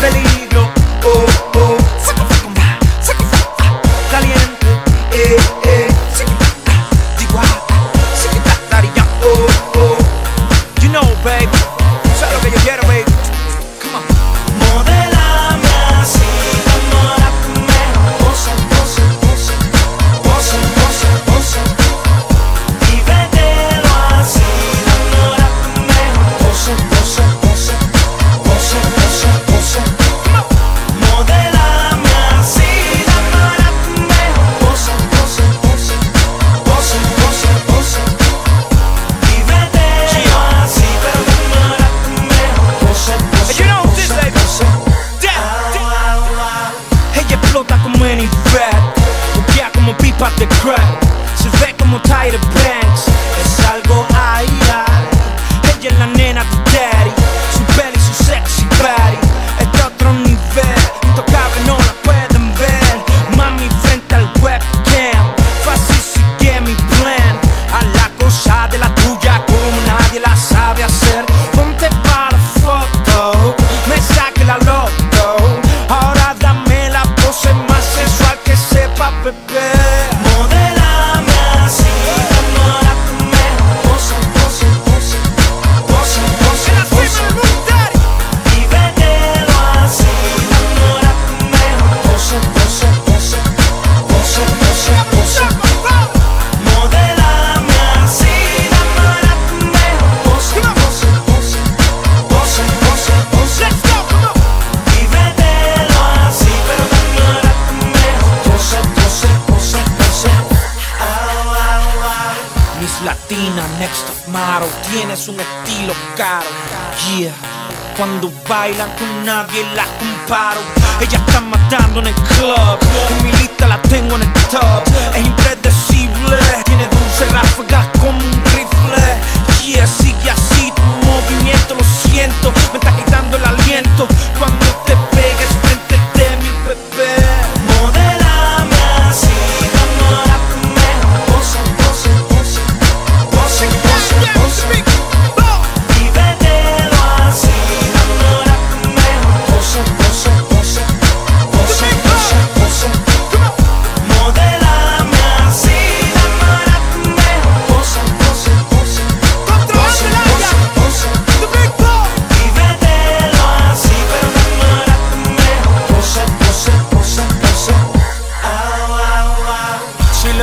feliz. Como Tyra Banks. Es algo ay, ay. Ella es la nena de daddy. Su belly, su sexy body. Es de otro nivel. Intocable, no la pueden ver. Mami, frente al webcam. Fácil sigue mi plan. A la cosa de la tuya como nadie la sabe hacer. Ponte para la foto. Me saque la loto. Ahora dame la pose más sensual que sepa beber. Latina, next model, tienes un estilo caro. Yeah. Cuando bailan con nadie la comparo. Ella está matando en el club. En la tengo en el top.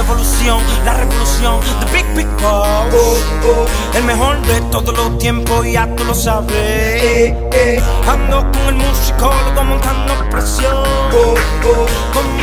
La evolución, la revolución, the big big boss. El mejor de todos los tiempos, ya tú lo sabes. Ando con el musicólogo montando presión. Con